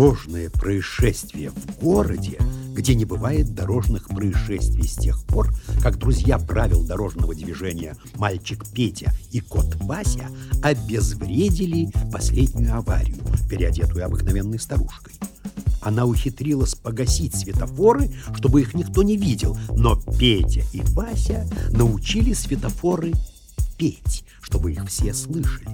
Дорожное происшествие в городе, где не бывает дорожных происшествий с тех пор, как друзья правил дорожного движения мальчик Петя и кот Вася обезвредили последнюю аварию, переодетую обыкновенной старушкой. Она ухитрилась погасить светофоры, чтобы их никто не видел, но Петя и Вася научили светофоры петь, чтобы их все слышали.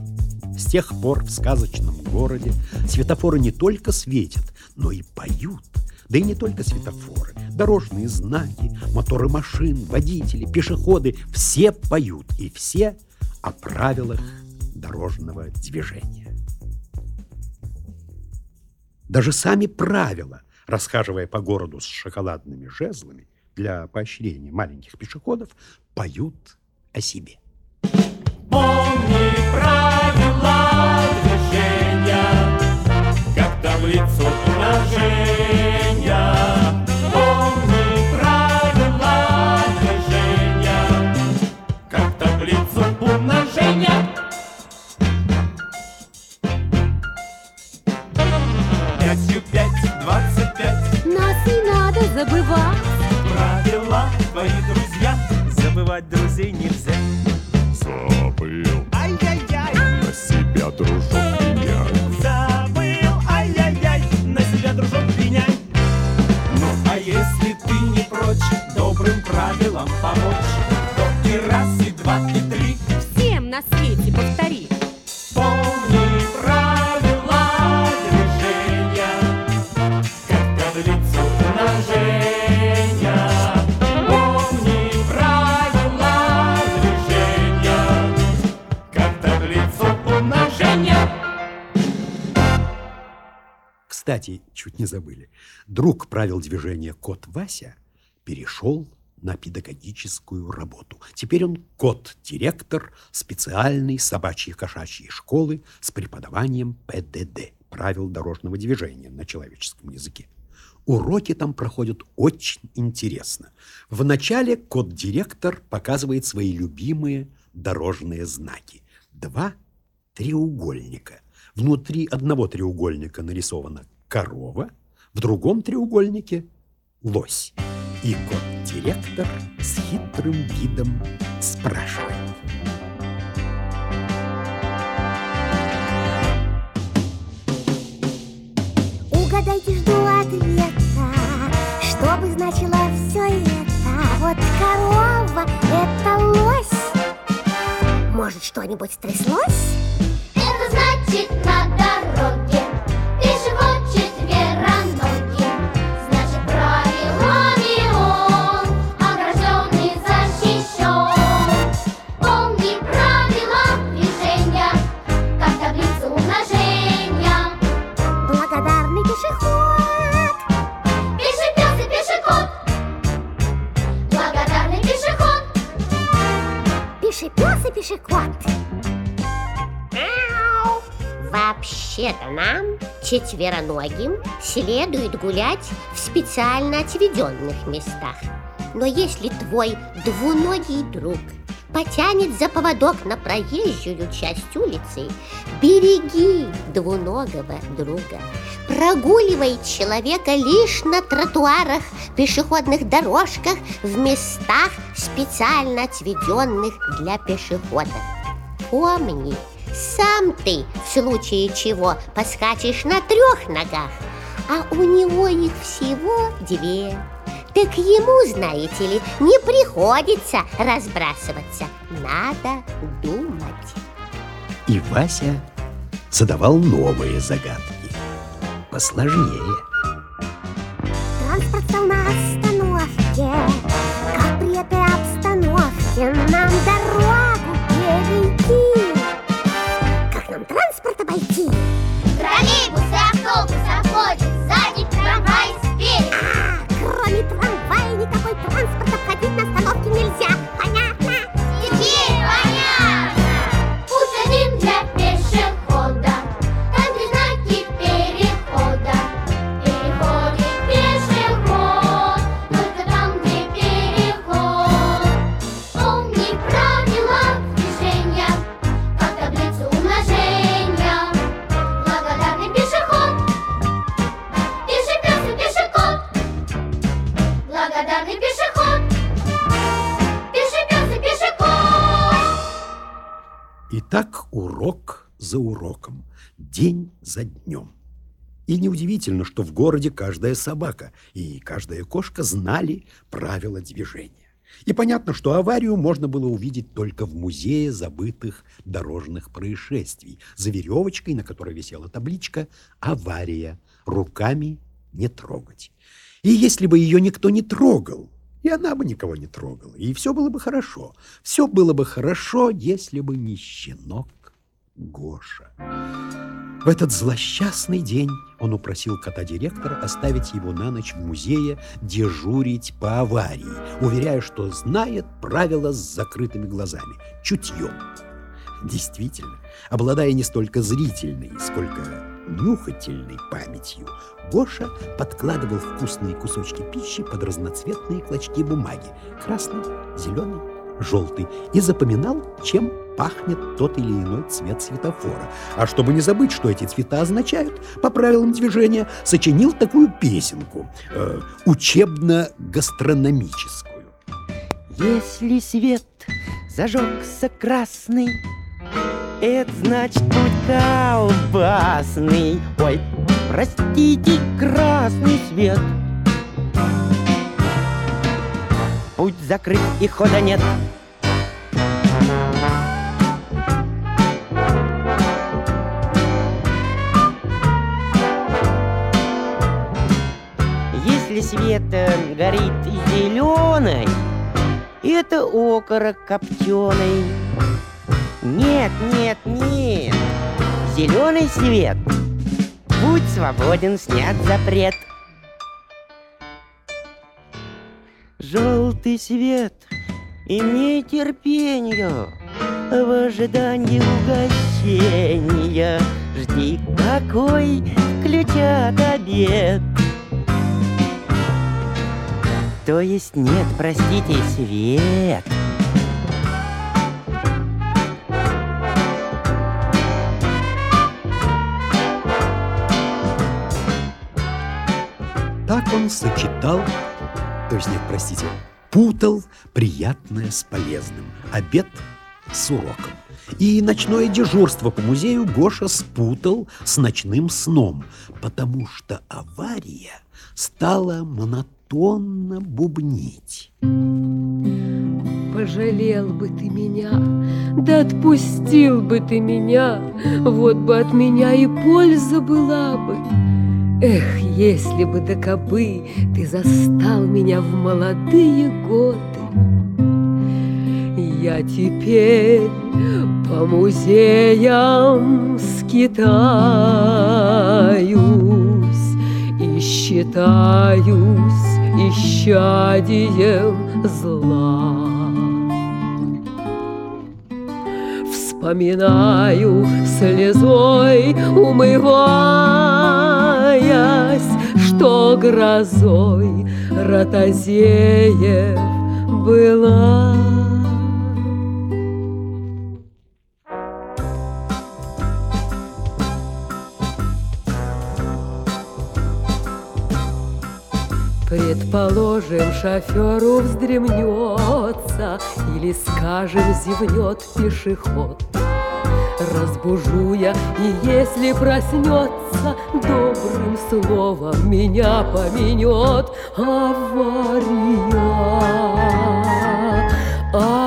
С тех пор в сказочном городе светофоры не только светят, но и поют. Да и не только светофоры, дорожные знаки, моторы машин, водители, пешеходы – все поют, и все о правилах дорожного движения. Даже сами правила, расхаживая по городу с шоколадными жезлами для поощрения маленьких пешеходов, поют о себе. Помни правила движения, как таблицу умножения. Помни правила движения, как таблицу умножения. Пятью пять, двадцать пять. Нас не надо забывать. Правила твои друзья. Забывать друзей нельзя. Забыл Ай-яй-яй. на себя дружок Кстати, чуть не забыли. Друг правил движения кот Вася перешел на педагогическую работу. Теперь он кот-директор специальной собачьей кошачьей школы с преподаванием ПДД, правил дорожного движения на человеческом языке. Уроки там проходят очень интересно. Вначале кот-директор показывает свои любимые дорожные знаки. Два треугольника. Внутри одного треугольника нарисована корова, в другом треугольнике лось. И кот-директор с хитрым видом спрашивает. Угадайте, жду ответа Что бы значило все это Вот корова — это лось Может, что-нибудь стряслось? Это значит Вообще-то нам, четвероногим, следует гулять в специально отведенных местах. Но если твой двуногий друг потянет за поводок на проезжую часть улицы, береги двуногого друга. Прогуливай человека лишь на тротуарах, пешеходных дорожках, в местах, специально отведенных для пешеходов. Помни, сам ты в случае чего поскачешь на трех ногах, а у него их всего две. Так ему, знаете ли, не приходится разбрасываться. Надо думать. И Вася задавал новые загадки, посложнее. Транспорт стал на остановке Как при этой обстановке Нам дорогу транспорт обойти. Троллейбусы, автобусы, обходят сзади, трамвай спереди. А, кроме трамвая никакой транспорт обходить на остановке нельзя. Понятно? За уроком, день за днем. И неудивительно, что в городе каждая собака и каждая кошка знали правила движения. И понятно, что аварию можно было увидеть только в музее забытых дорожных происшествий за веревочкой, на которой висела табличка «Авария. Руками не трогать». И если бы ее никто не трогал, и она бы никого не трогала, и все было бы хорошо. Все было бы хорошо, если бы не щенок Гоша. В этот злосчастный день он упросил кота-директора оставить его на ночь в музее дежурить по аварии, уверяя, что знает правила с закрытыми глазами, чутьем. Действительно, обладая не столько зрительной, сколько нюхательной памятью, Гоша подкладывал вкусные кусочки пищи под разноцветные клочки бумаги – красный, зеленый, желтый – и запоминал, чем пахнет тот или иной цвет светофора. А чтобы не забыть, что эти цвета означают, по правилам движения, сочинил такую песенку э, учебно-гастрономическую. Если свет зажегся красный, это значит путь колбасный. Ой, простите, красный свет. Путь закрыт и хода нет. Если свет э, горит зеленый, это окорок копченый. Нет, нет, нет. Зеленый свет. Будь свободен, снят запрет. Желтый свет. Имей терпение в ожидании угощения. Жди, какой ключат обед. То есть нет, простите, свет. Так он сочетал, то есть простите, путал приятное с полезным, обед с уроком. И ночное дежурство по музею Гоша спутал с ночным сном, потому что авария стала монотонно бубнить. Пожалел бы ты меня, да отпустил бы ты меня, Вот бы от меня и польза была бы. Эх, если бы да кобы ты застал меня в молодые годы, Я теперь по музеям скитаюсь И считаюсь исчадием зла. Вспоминаю слезой, умываясь, Что грозой Ротозеев была. Предположим, шоферу вздремнется Или, скажем, зевнет пешеход Разбужу я, и если проснется Добрым словом меня поменет Авария, авария,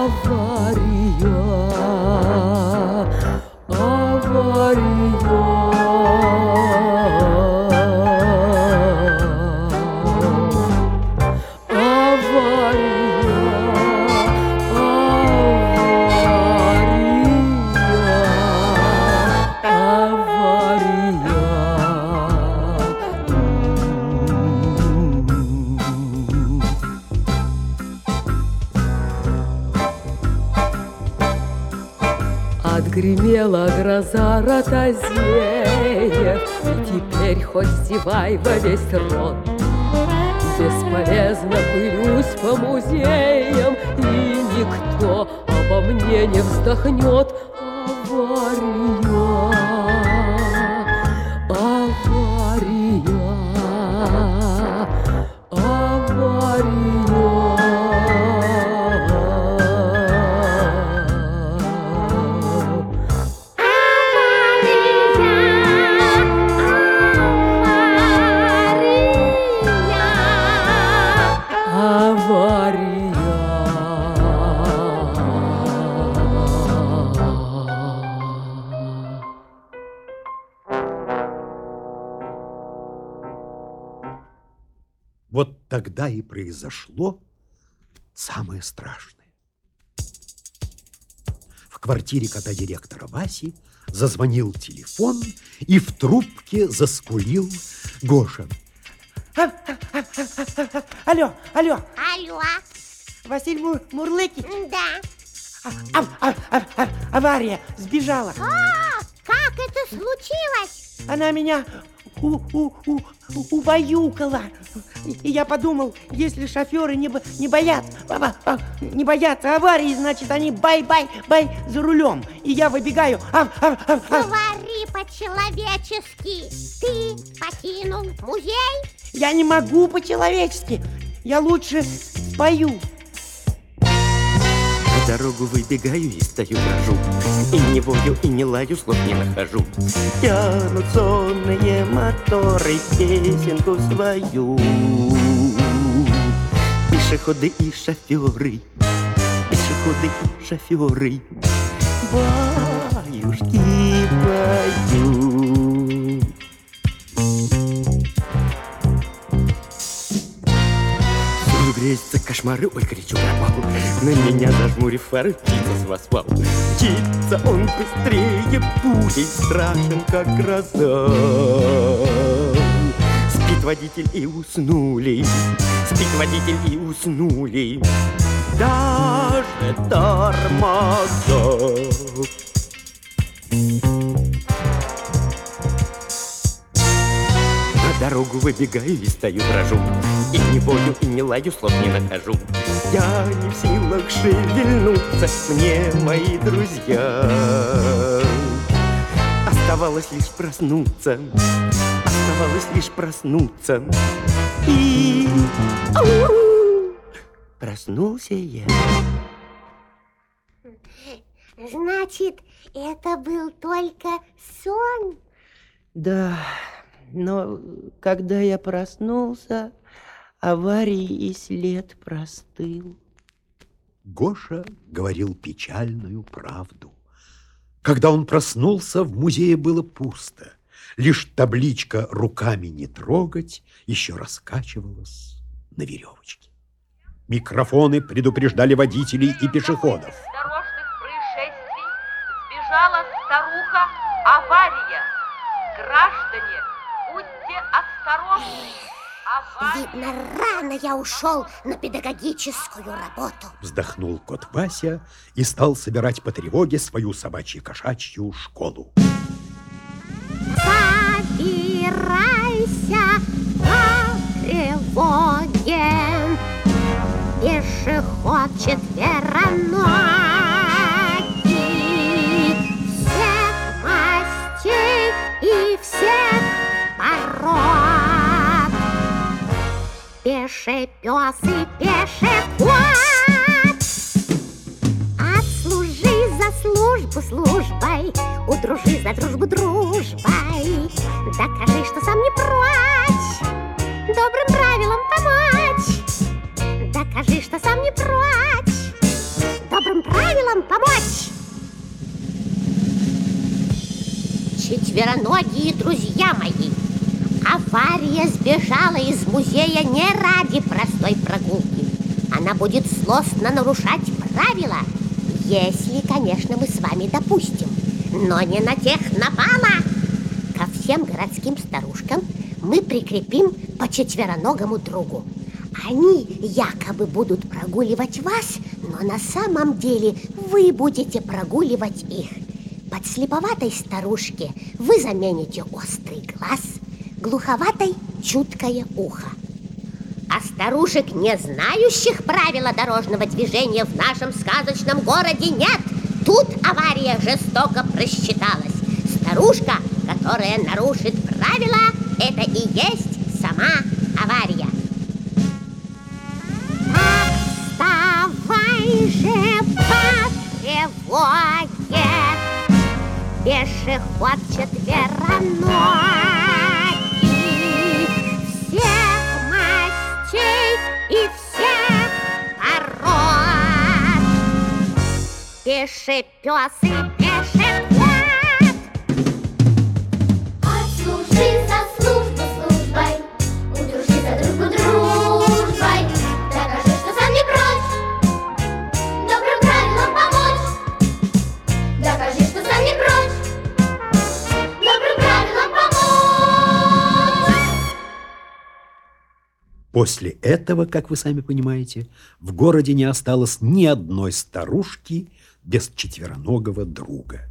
Гроза ротозеев, И теперь хоть зевай во весь рот. Бесполезно пылюсь по музеям, И никто обо мне не вздохнет. Тогда и произошло самое страшное. В квартире кота-директора Васи зазвонил телефон, и в трубке заскулил Гоша. Алло, алло, Алло, Василь Мур Мурлыки. да. А- а- а- а- авария, сбежала. А, как это случилось? Она меня у, у, у, убаюкала. И я подумал, если шоферы не, не боятся, а- а, не боятся аварии, значит, они бай-бай-бай за рулем. И я выбегаю. А, а, а, а. Говори по-человечески. Ты покинул музей? Я не могу по-человечески. Я лучше спою. Дорогу выбегаю и стою брожу. И не вою, и не лаю, слов не нахожу. Тянут сонные моторы песенку свою. Пешеходы и шоферы Пешеходы и шоферы. Баюшки поют грезятся кошмары, ой, кричу пропал На меня зажмурив фары, птица с вас вал Птица, он быстрее пулей, страшен, как гроза. Спит водитель и уснули. Спит водитель и уснули. Даже тормоза дорогу выбегаю и стою дрожу. И не вою, и не лаю, слов не нахожу. Я не в силах шевельнуться, мне мои друзья. Оставалось лишь проснуться Оставалось лишь проснуться. И... Проснулся я. Значит, это был только сон? Да, но когда я проснулся, аварии и след простыл. Гоша говорил печальную правду. Когда он проснулся, в музее было пусто. Лишь табличка «Руками не трогать» еще раскачивалась на веревочке. Микрофоны предупреждали водителей и пешеходов. дорожных происшествий сбежала старуха авария. Граждане, осторожны. Авария. Видно, рано я ушел на педагогическую работу. Вздохнул кот Вася и стал собирать по тревоге свою собачью-кошачью школу. Собирайся по тревоге, пешеход четвероногий, всех пешепес и пешеход. Отслужи за службу службой, удружи за дружбу дружбой. Докажи, что сам не прочь, добрым правилам помочь. Докажи, что сам не прочь, добрым правилам помочь. Четвероногие друзья мои, авария сбежала из музея не ради простой прогулки. Она будет злостно нарушать правила, если, конечно, мы с вами допустим. Но не на тех напала. Ко всем городским старушкам мы прикрепим по четвероногому другу. Они якобы будут прогуливать вас, но на самом деле вы будете прогуливать их. Подслеповатой старушке вы замените острый глаз, глуховатой чуткое ухо. А старушек, не знающих правила дорожного движения в нашем сказочном городе, нет. Тут авария жестоко просчиталась. Старушка, которая нарушит правила, это и есть сама авария. Так вставай же по тревоге, пешеход четвероногий, всех мастей и всех пород. Пешепес и пешеход. После этого, как вы сами понимаете, в городе не осталось ни одной старушки без четвероногого друга.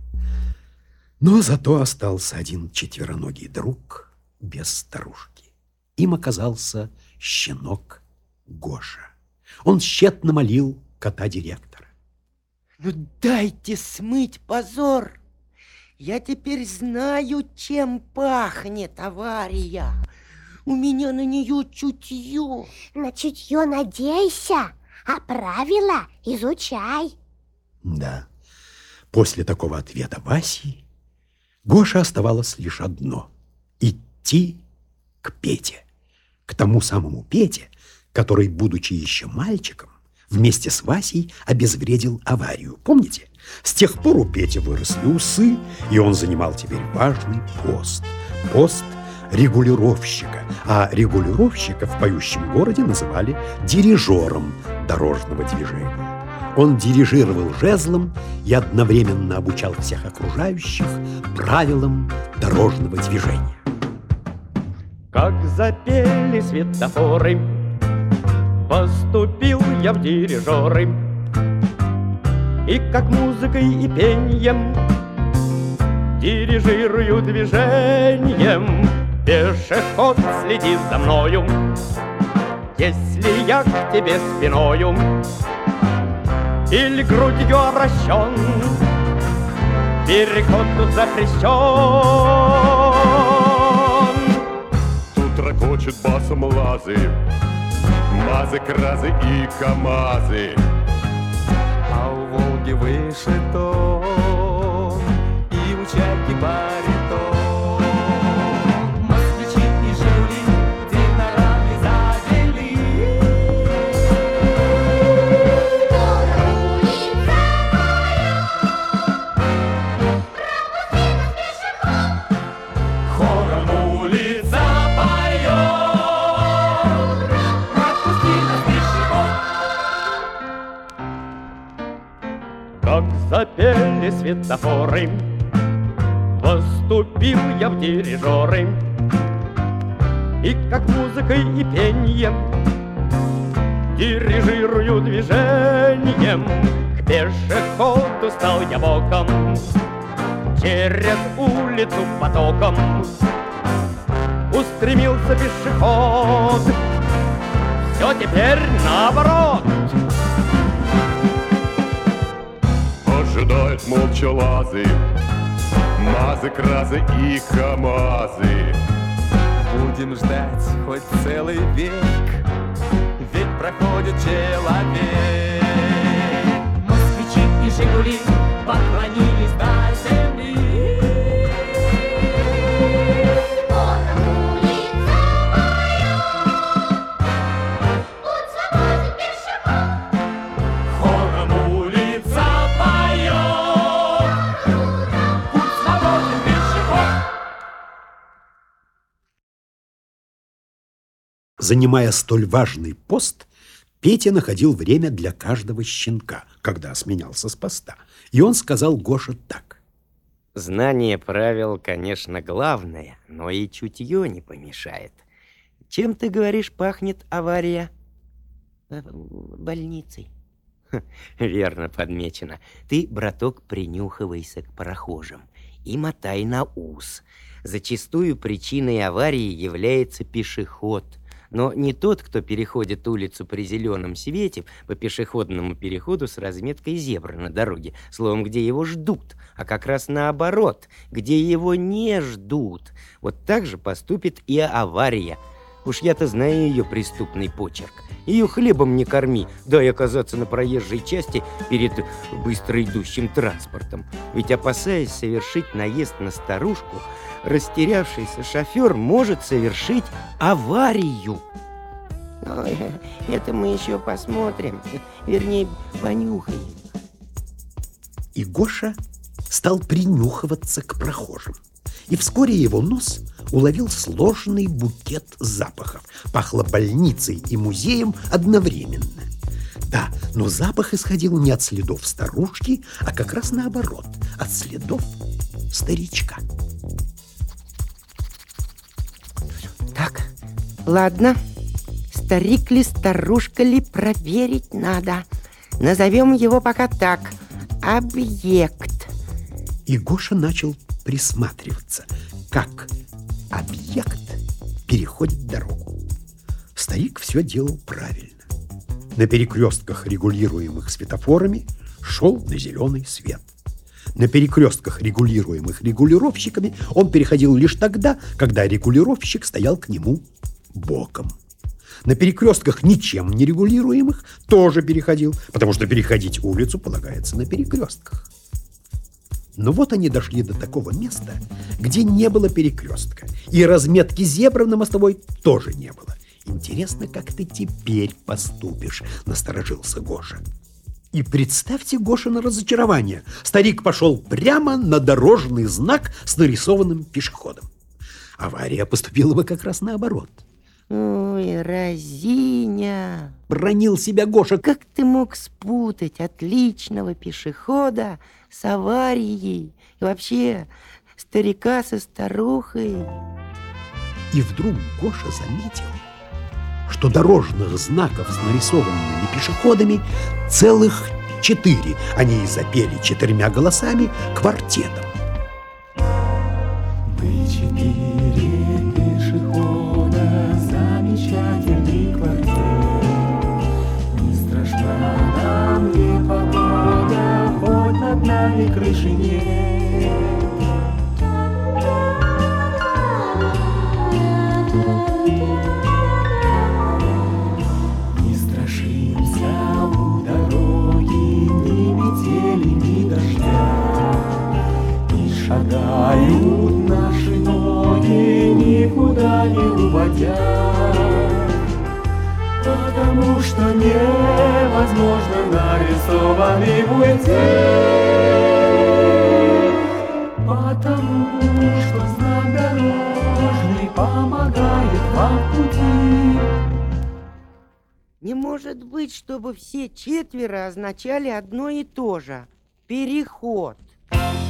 Но зато остался один четвероногий друг без старушки. Им оказался щенок Гоша. Он тщетно молил кота-директора. Ну дайте смыть позор. Я теперь знаю, чем пахнет авария. У меня на нее чутье. На чутье надейся, а правила изучай. Да, после такого ответа Васи Гоше оставалось лишь одно – идти к Пете. К тому самому Пете, который, будучи еще мальчиком, вместе с Васей обезвредил аварию. Помните? С тех пор у Пети выросли усы, и он занимал теперь важный пост. Пост регулировщика. А регулировщика в поющем городе называли дирижером дорожного движения. Он дирижировал жезлом и одновременно обучал всех окружающих правилам дорожного движения. Как запели светофоры, поступил я в дирижеры. И как музыкой и пением дирижирую движением. Пешеход следит за мною, если я к тебе спиною или грудью обращен, переход тут запрещен. Тут ракочет басом лазы, мазы, кразы и камазы. А у Волги выше тон Как запели светофоры, поступил я в дирижеры. И как музыкой и пением дирижирую движением. К пешеходу стал я боком, через улицу потоком устремился пешеход. Все теперь наоборот. Ожидают молча лазы, мазы, кразы и камазы. Будем ждать хоть целый век, ведь проходит человек. Москвичи и Жигули поклонились до Занимая столь важный пост, Петя находил время для каждого щенка, когда сменялся с поста. И он сказал Гоше так. Знание правил, конечно, главное, но и чутье не помешает. Чем, ты говоришь, пахнет авария? Э, Больницей. Верно подмечено. Ты, браток, принюхивайся к прохожим и мотай на ус. Зачастую причиной аварии является пешеход. Но не тот, кто переходит улицу при зеленом свете по пешеходному переходу с разметкой зебры на дороге, словом, где его ждут, а как раз наоборот, где его не ждут. Вот так же поступит и авария. Уж я-то знаю ее преступный почерк. Ее хлебом не корми, дай оказаться на проезжей части перед быстро идущим транспортом. Ведь опасаясь совершить наезд на старушку, растерявшийся шофер может совершить аварию. Ой, это мы еще посмотрим. Вернее, понюхаем. И Гоша стал принюхиваться к прохожим. И вскоре его нос уловил сложный букет запахов. Пахло больницей и музеем одновременно. Да, но запах исходил не от следов старушки, а как раз наоборот, от следов старичка. Ладно. старик ли, старушка ли, проверить надо. Назовем его пока так. Объект. И Гоша начал присматриваться, как объект переходит дорогу. Старик все делал правильно. На перекрестках, регулируемых светофорами, шел на зеленый свет. На перекрестках, регулируемых регулировщиками, он переходил лишь тогда, когда регулировщик стоял к нему боком. На перекрестках, ничем не регулируемых, тоже переходил, потому что переходить улицу полагается на перекрестках. Но вот они дошли до такого места, где не было перекрестка, и разметки зебры на мостовой тоже не было. Интересно, как ты теперь поступишь, насторожился Гоша. И представьте Гоша на разочарование. Старик пошел прямо на дорожный знак с нарисованным пешеходом. Авария поступила бы как раз наоборот. Ой, разиня! Бронил себя Гоша. Как ты мог спутать отличного пешехода с аварией? И вообще, старика со старухой? И вдруг Гоша заметил, что дорожных знаков с нарисованными пешеходами целых четыре. Они и запели четырьмя голосами квартетом. Мы четыре над нами крыши нет. Не страшимся у дороги ни метели, ни дождя. И шагают наши ноги, никуда не уводя. Потому что невозможно нарисованным уйти. Потому что знак дорожный помогает вам в пути. Не может быть, чтобы все четверо означали одно и то же. Переход. Голубом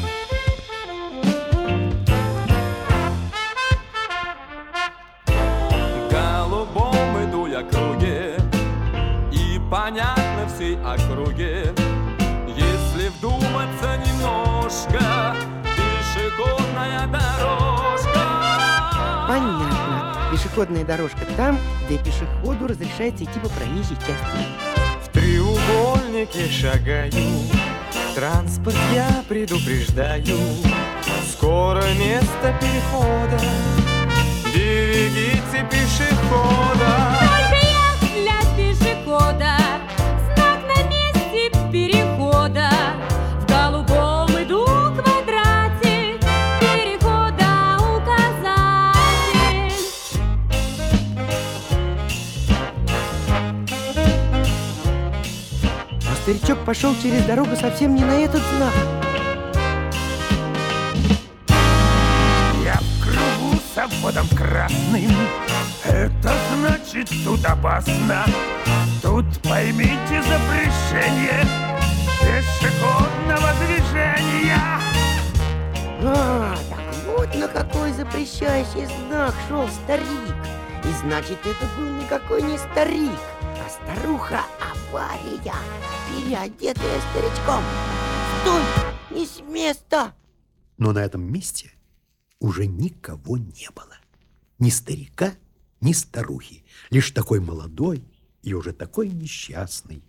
понятно всей округе, если вдуматься немножко, пешеходная дорожка. Понятно. Пешеходная дорожка там, где пешеходу разрешается идти по проезжей части. В треугольнике шагаю, транспорт я предупреждаю, скоро место перехода, берегите пешехода. Старичок пошел через дорогу совсем не на этот знак. Я в кругу с обводом красным Это значит тут опасно Тут поймите запрещение Пешеходного движения А, так вот на какой запрещающий знак шел старик. И значит, это был никакой не старик, а старуха авария, переодетая старичком. Стой! Не с места! Но на этом месте уже никого не было. Ни старика, ни старухи. Лишь такой молодой и уже такой несчастный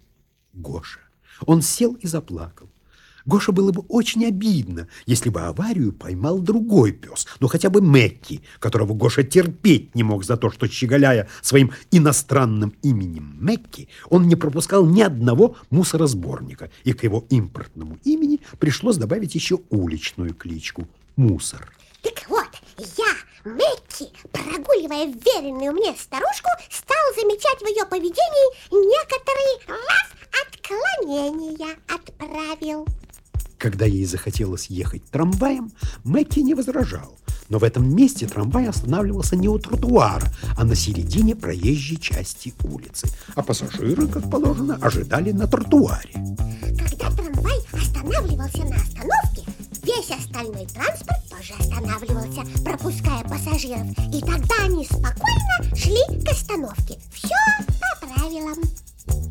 Гоша. Он сел и заплакал. Гоша было бы очень обидно, если бы аварию поймал другой пес, ну хотя бы Мэкки, которого Гоша терпеть не мог за то, что, щеголяя своим иностранным именем Мэкки, он не пропускал ни одного мусоросборника, и к его импортному имени пришлось добавить еще уличную кличку «Мусор». Так вот, я, Мэкки, прогуливая веренную мне старушку, стал замечать в ее поведении некоторые раз отклонения отправил. Когда ей захотелось ехать трамваем, Мэкки не возражал. Но в этом месте трамвай останавливался не у тротуара, а на середине проезжей части улицы. А пассажиры, как положено, ожидали на тротуаре. Когда трамвай останавливался на остановке, весь остальной транспорт тоже останавливался, пропуская пассажиров. И тогда они спокойно шли к остановке. Все по правилам.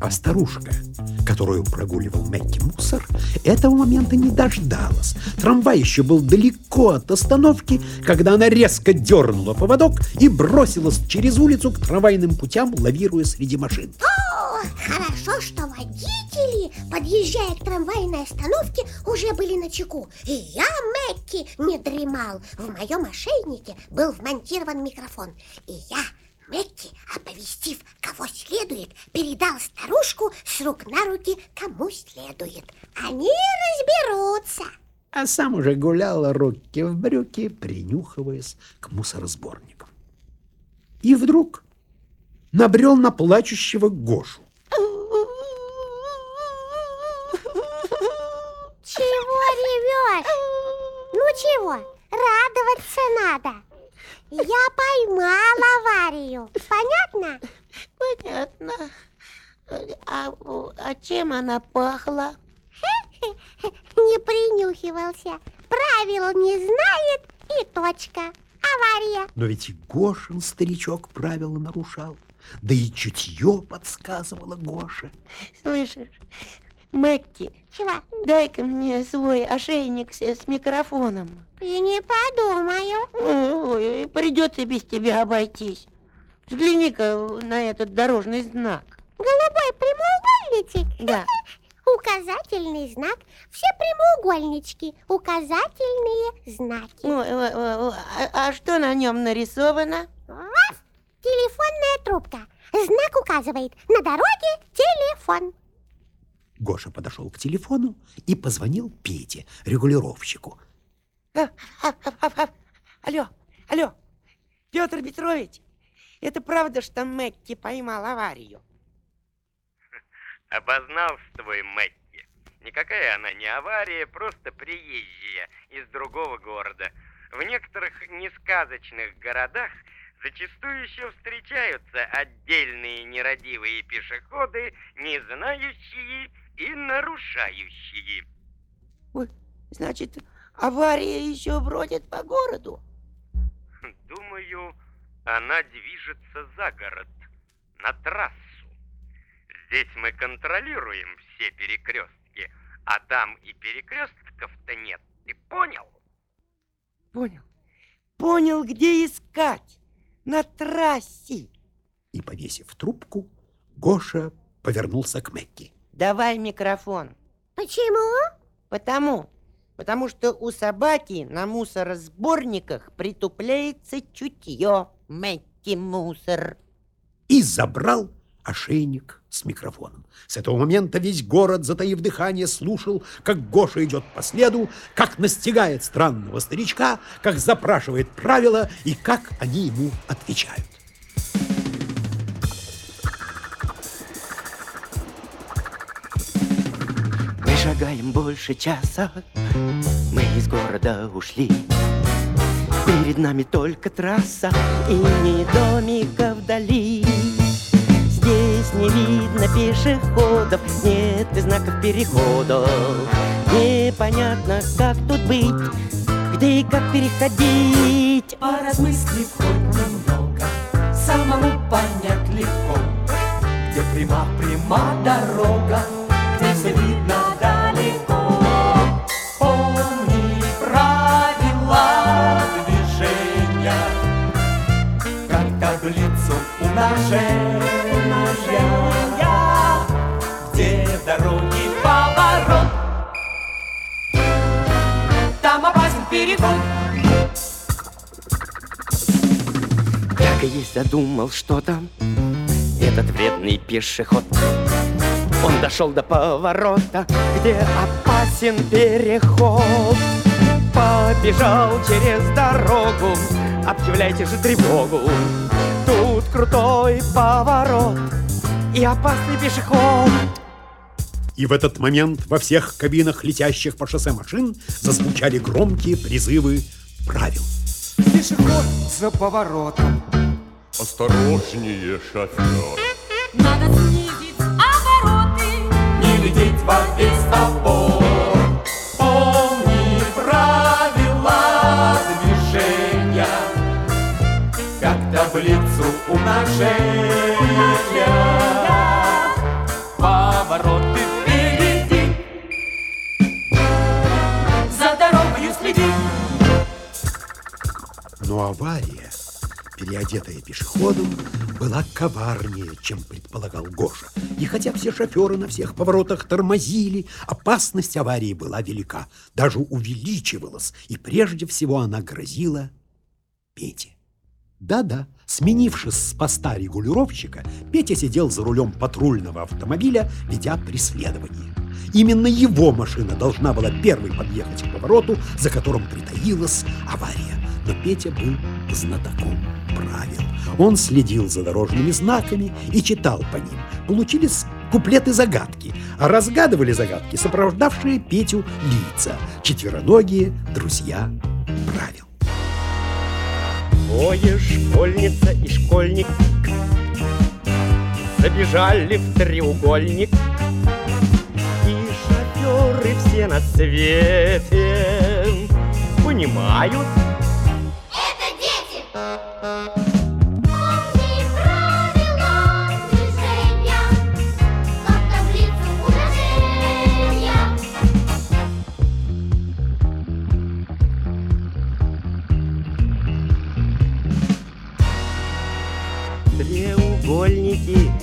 А старушка, которую прогуливал Мэкки Мусор, этого момента не дождалась. Трамвай еще был далеко от остановки, когда она резко дернула поводок и бросилась через улицу к трамвайным путям, лавируя среди машин. О, хорошо, что водители, подъезжая к трамвайной остановке, уже были на чеку. И я, Мэкки, не дремал. В моем ошейнике был вмонтирован микрофон. И я, Мэкки, оповестив, кого следует, передал старушку с рук на руки, кому следует. Они разберутся. А сам уже гулял руки в брюки, принюхиваясь к мусоросборникам. И вдруг набрел на плачущего Гошу. Чего ревешь? Ну чего, радоваться надо. Я поймал аварию. Понятно? Понятно. А, а чем она пахла? Не принюхивался. Правил не знает и точка. Авария. Но ведь и Гошин старичок правила нарушал. Да и чутье подсказывало Гоше. Слышишь, Мэкки, Чего? дай-ка мне свой ошейник с, с микрофоном. И не подумаю. Ой, придется без тебя обойтись. Взгляни-ка на этот дорожный знак. Голубой прямоугольничек. Да. Указательный знак. Все прямоугольнички. Указательные знаки. Ой, ой, ой, а, а что на нем нарисовано? Раз. Телефонная трубка. Знак указывает. На дороге телефон. Гоша подошел к телефону и позвонил Пете, регулировщику. А, а, а, а, а, Алло, алло, Петр Петрович, это правда, что Мэкки поймал аварию? Обознался твой Мэтти. Никакая она не авария, просто приезжая из другого города. В некоторых несказочных городах зачастую еще встречаются отдельные нерадивые пешеходы, не знающие и нарушающие. Ой, значит, авария еще бродит по городу? Думаю, она движется за город, на трассу. Здесь мы контролируем все перекрестки, а там и перекрестков-то нет. Ты понял? Понял. Понял, где искать. На трассе. И, повесив трубку, Гоша повернулся к Мэкки. Давай микрофон. Почему? Потому. Потому что у собаки на мусоросборниках притупляется чутье. Мэкки мусор. И забрал ошейник с микрофоном. С этого момента весь город, затаив дыхание, слушал, как Гоша идет по следу, как настигает странного старичка, как запрашивает правила и как они ему отвечают. Мы шагаем больше часа, мы из города ушли. Перед нами только трасса и ни домика вдали. Здесь не видно пешеходов, нет и знаков переходов. Непонятно, как тут быть, где и как переходить. Поразмыслив хоть немного, самому понять легко, где пряма-пряма дорога, Так и есть задумал что-то этот вредный пешеход. Он дошел до поворота, где опасен переход. Побежал через дорогу, объявляйте же тревогу. Крутой поворот и опасный пешеход. И в этот момент во всех кабинах летящих по шоссе машин зазвучали громкие призывы правил. Пешеход за поворотом. Осторожнее, шофер. Надо снизить обороты. Не лететь во весь опор. Таблицу умножения. Повороты впереди, за дорогою следи. Но авария, переодетая пешеходом, была коварнее, чем предполагал Гоша. И хотя все шоферы на всех поворотах тормозили, опасность аварии была велика, даже увеличивалась, и прежде всего она грозила Пете. Да-да, сменившись с поста регулировщика, Петя сидел за рулем патрульного автомобиля, ведя преследование. Именно его машина должна была первой подъехать к повороту, за которым притаилась авария. Но Петя был знатоком правил. Он следил за дорожными знаками и читал по ним. Получились куплеты-загадки, а разгадывали загадки сопровождавшие Петю лица, четвероногие друзья правил. Двое школьница и школьник. Забежали в треугольник. И шоферы все на свете Понимают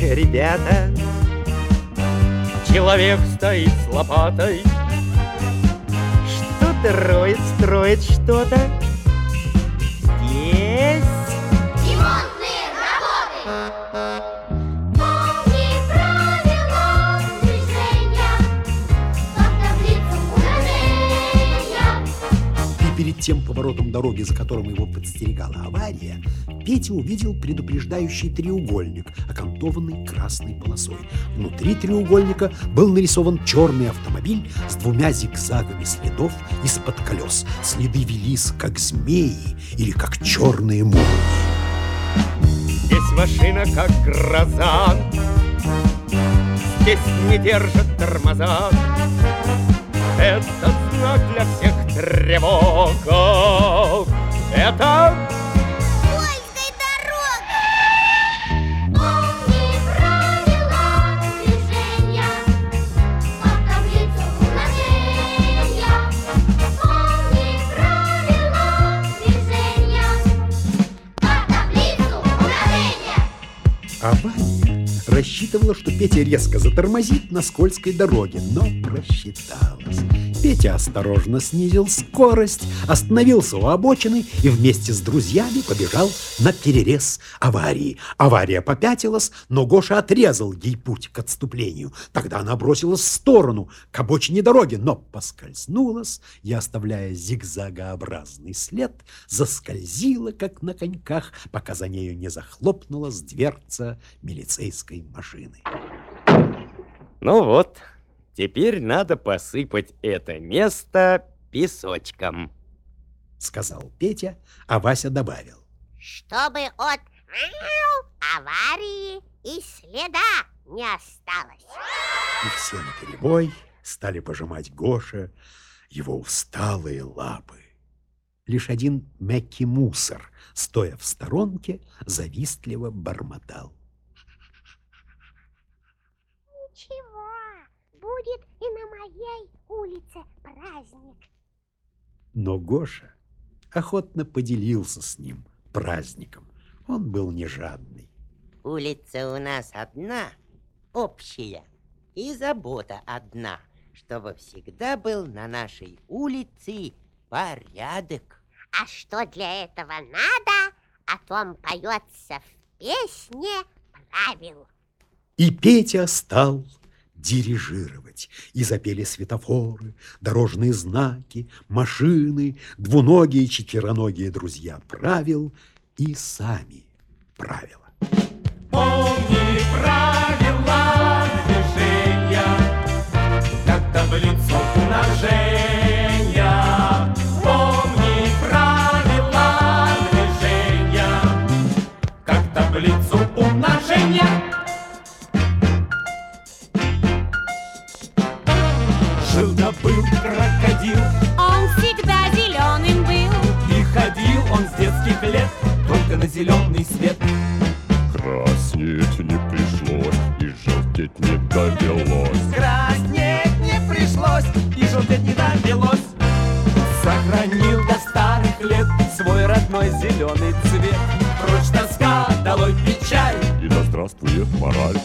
ребята Человек стоит с лопатой Что-то роет, строит что-то Здесь Ремонтные работы! Помни правила движения, как таблицу умножения. И перед тем поворотом дороги, за которым его подстерегала авария, Петя увидел предупреждающий треугольник, окантованный красной полосой. Внутри треугольника был нарисован черный автомобиль с двумя зигзагами следов из-под колес. Следы велись, как змеи или как черные молнии. Здесь машина как гроза Здесь не держат тормоза Это знак для всех тревога Это Авария рассчитывала, что Петя резко затормозит на скользкой дороге, но просчиталась. Петя осторожно снизил скорость, остановился у обочины и вместе с друзьями побежал на перерез аварии. Авария попятилась, но Гоша отрезал ей путь к отступлению. Тогда она бросилась в сторону, к обочине дороги, но поскользнулась и, оставляя зигзагообразный след, заскользила, как на коньках, пока за нею не захлопнулась дверца милицейской машины. Ну вот, теперь надо посыпать это место песочком Сказал Петя, а Вася добавил. Чтобы от аварии и следа не осталось. И все наперебой стали пожимать Гоша его усталые лапы. Лишь один Мэкки Мусор, стоя в сторонке, завистливо бормотал. Ничего, будет и на моей улице праздник. Но Гоша охотно поделился с ним праздником. Он был не жадный. Улица у нас одна, общая, и забота одна, чтобы всегда был на нашей улице порядок. А что для этого надо, о том поется в песне правил. И Петя стал дирижировать. И запели светофоры, дорожные знаки, машины, двуногие, четвероногие друзья правил и сами правила. Помни правила движения, как таблицу умножения. ходил. Он всегда зеленым был. И ходил он с детских лет Только на зеленый свет. Краснеть не пришлось И желтеть не довелось. Краснеть не пришлось И желтеть не довелось. Сохранил до старых лет Свой родной зеленый цвет. Прочь тоска, долой печаль. И да здравствует мораль.